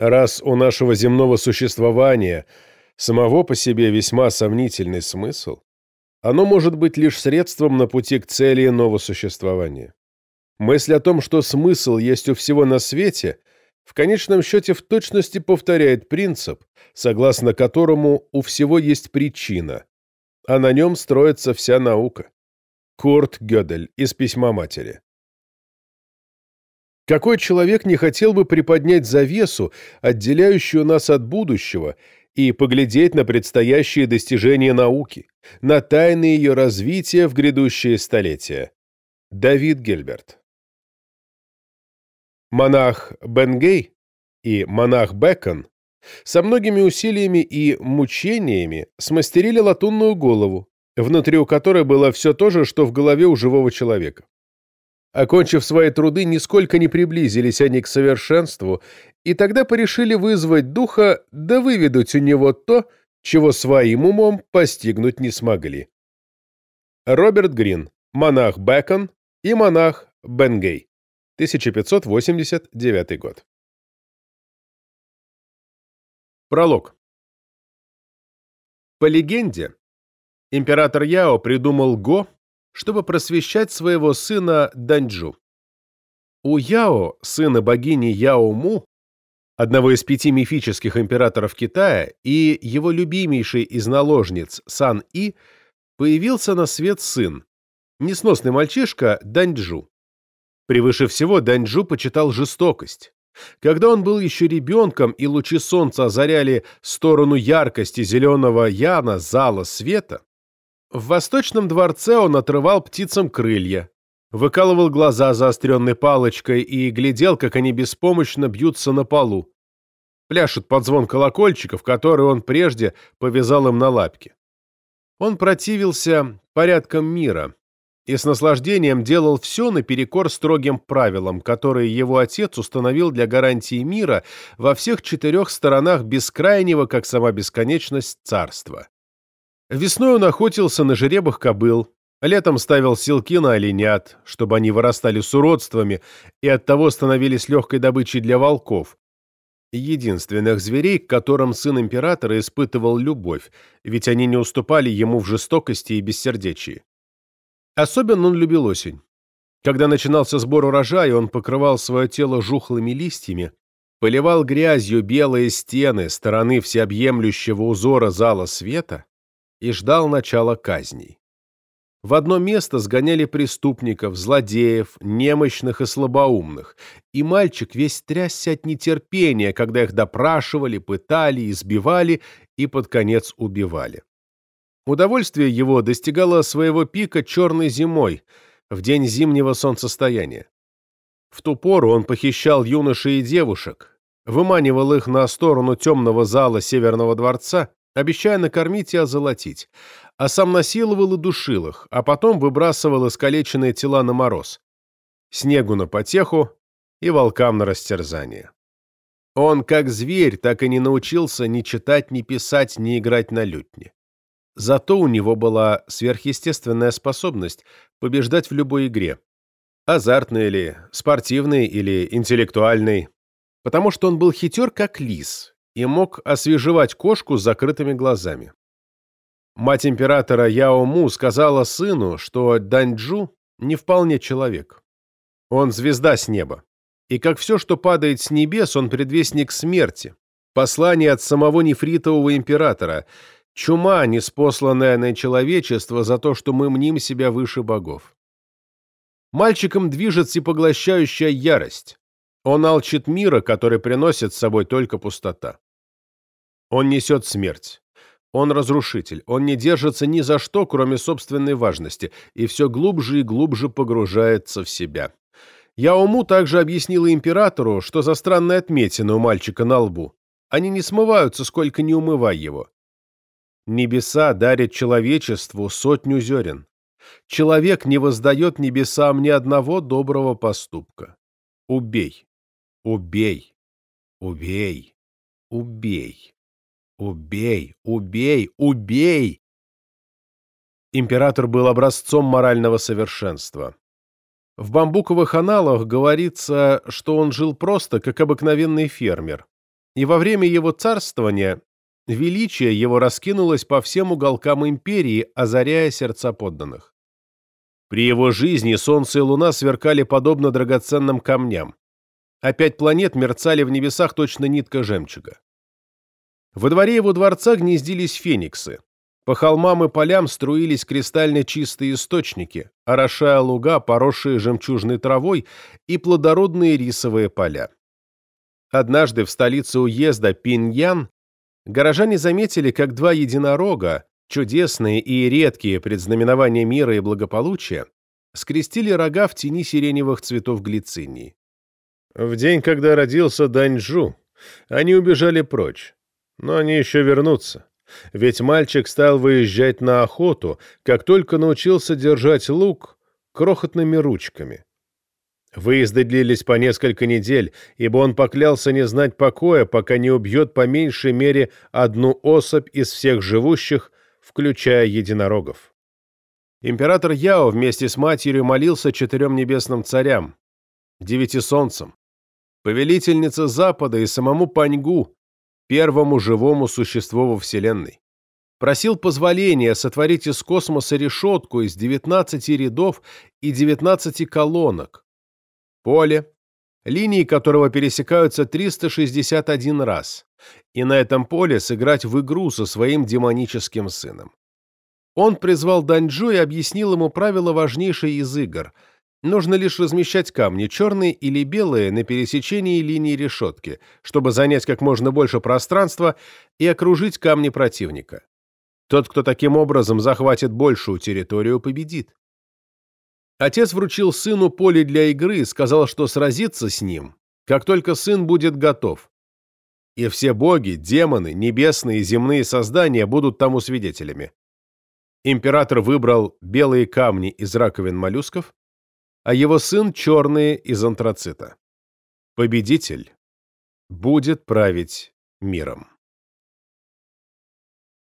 Раз у нашего земного существования самого по себе весьма сомнительный смысл, оно может быть лишь средством на пути к цели иного существования. Мысль о том, что смысл есть у всего на свете, в конечном счете в точности повторяет принцип, согласно которому у всего есть причина, а на нем строится вся наука. Курт Гёдель из письма матери. Какой человек не хотел бы приподнять завесу, отделяющую нас от будущего, и поглядеть на предстоящие достижения науки, на тайны ее развития в грядущие столетия? Давид Гельберт Монах Бенгей и монах Бекон со многими усилиями и мучениями смастерили латунную голову, внутри у которой было все то же, что в голове у живого человека. Окончив свои труды, нисколько не приблизились они к совершенству, и тогда порешили вызвать духа да выведать у него то, чего своим умом постигнуть не смогли. Роберт Грин, монах Бэкон и монах Бенгей, 1589 год. Пролог. По легенде, император Яо придумал Го, чтобы просвещать своего сына Даньчжу. У Яо, сына богини Яо-Му, одного из пяти мифических императоров Китая, и его любимейший из наложниц Сан-И, появился на свет сын, несносный мальчишка Даньчжу. Превыше всего Даньчжу почитал жестокость. Когда он был еще ребенком и лучи солнца озаряли сторону яркости зеленого яна зала света, в восточном дворце он отрывал птицам крылья, выкалывал глаза заостренной палочкой и глядел, как они беспомощно бьются на полу. Пляшут под звон колокольчиков, которые он прежде повязал им на лапки. Он противился порядкам мира и с наслаждением делал все наперекор строгим правилам, которые его отец установил для гарантии мира во всех четырех сторонах бескрайнего, как сама бесконечность, царства. Весной он охотился на жеребах кобыл, летом ставил селки на оленят, чтобы они вырастали с уродствами и оттого становились легкой добычей для волков, единственных зверей, к которым сын императора испытывал любовь, ведь они не уступали ему в жестокости и бессердечии. Особенно он любил осень. Когда начинался сбор урожая, он покрывал свое тело жухлыми листьями, поливал грязью белые стены стороны всеобъемлющего узора зала света и ждал начала казней. В одно место сгоняли преступников, злодеев, немощных и слабоумных, и мальчик весь трясся от нетерпения, когда их допрашивали, пытали, избивали и под конец убивали. Удовольствие его достигало своего пика черной зимой, в день зимнего солнцестояния. В ту пору он похищал юношей и девушек, выманивал их на сторону темного зала Северного дворца обещая накормить и озолотить, а сам насиловал и душил их, а потом выбрасывал искалеченные тела на мороз, снегу на потеху и волкам на растерзание. Он, как зверь, так и не научился ни читать, ни писать, ни играть на лютне. Зато у него была сверхъестественная способность побеждать в любой игре. Азартной или спортивной или интеллектуальной. Потому что он был хитер, как лис, и мог освежевать кошку с закрытыми глазами. Мать императора Яо Му сказала сыну, что Даньчжу не вполне человек. Он звезда с неба. И как все, что падает с небес, он предвестник смерти. Послание от самого нефритового императора. Чума, неспосланная на человечество за то, что мы мним себя выше богов. Мальчиком движет всепоглощающая ярость. Он алчит мира, который приносит с собой только пустота. Он несет смерть. Он разрушитель. Он не держится ни за что, кроме собственной важности, и все глубже и глубже погружается в себя. Яому также объяснила императору, что за странные отметины у мальчика на лбу. Они не смываются, сколько не умывай его. Небеса дарят человечеству сотню зерен. Человек не воздает небесам ни одного доброго поступка. Убей. Убей. Убей. Убей. Убей, убей, убей! Император был образцом морального совершенства. В бамбуковых аналах говорится, что он жил просто, как обыкновенный фермер. и во время его царствования величие его раскинулось по всем уголкам империи, озаряя сердца подданных. При его жизни солнце и луна сверкали подобно драгоценным камням, а пять планет мерцали в небесах точно нитка жемчуга. Во дворе его дворца гнездились фениксы. По холмам и полям струились кристально чистые источники, орошая луга, поросшие жемчужной травой, и плодородные рисовые поля. Однажды в столице уезда Пиньян горожане заметили, как два единорога, чудесные и редкие предзнаменования мира и благополучия, скрестили рога в тени сиреневых цветов глицинии. В день, когда родился Даньжу, они убежали прочь, но они еще вернутся. Ведь мальчик стал выезжать на охоту, как только научился держать лук крохотными ручками. Выезды длились по несколько недель, ибо он поклялся не знать покоя, пока не убьет по меньшей мере одну особь из всех живущих, включая единорогов. Император Яо вместе с матерью молился четырем небесным царям, девяти солнцам, повелительнице Запада и самому Паньгу, первому живому существу во Вселенной. Просил позволения сотворить из космоса решетку из 19 рядов и 19 колонок, поле, линии которого пересекаются 361 раз, и на этом поле сыграть в игру со своим демоническим сыном. Он призвал Даньджу и объяснил ему правила важнейшей из игр. Нужно лишь размещать камни, черные или белые, на пересечении линии решетки, чтобы занять как можно больше пространства и окружить камни противника. Тот, кто таким образом захватит большую территорию, победит. Отец вручил сыну поле для игры и сказал, что сразится с ним, как только сын будет готов. И все боги, демоны, небесные и земные создания будут тому свидетелями. Император выбрал белые камни из раковин моллюсков, а его сын черные из антрацита. Победитель будет править миром.